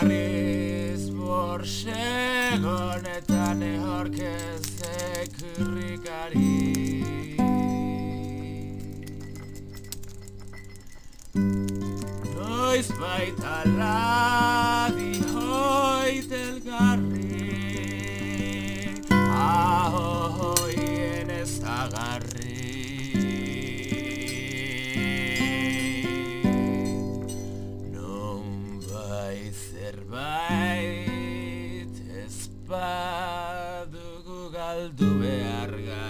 Berriz borsegonetan ehorkezek irrikari Noiz baita ladi hoit elgarri esta ezagarri badugu galdu behar ga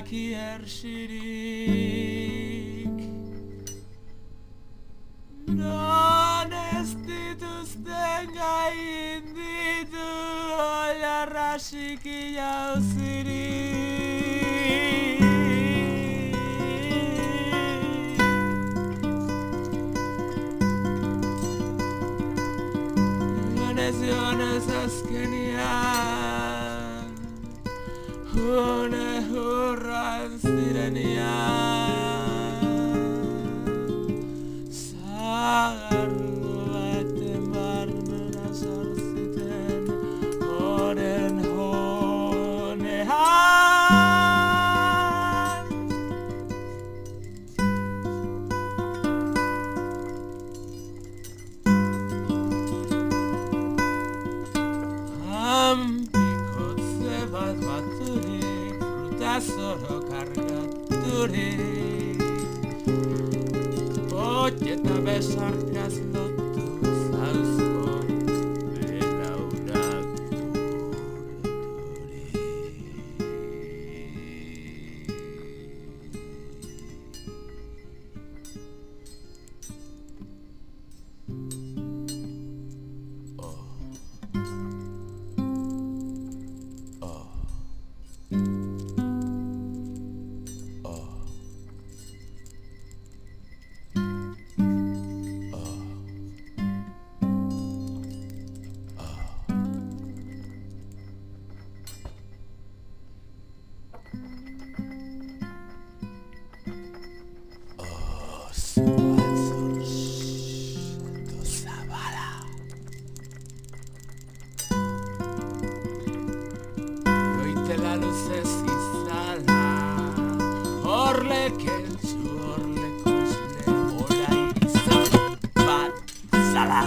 daki ersirik Non ez dituzten gain ditu Oilarra siki jauzirik Ganez joan ez azkenian Hune hurran zirenean solo caricaturas. Oye, te besarás los ¡Se si sala! ¡Orle que el chor le coste mola y se va a sala!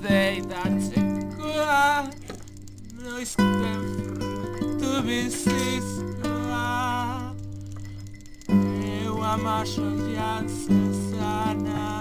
de idade, se colar No escanfro do bicicleta Eu amacho de acessar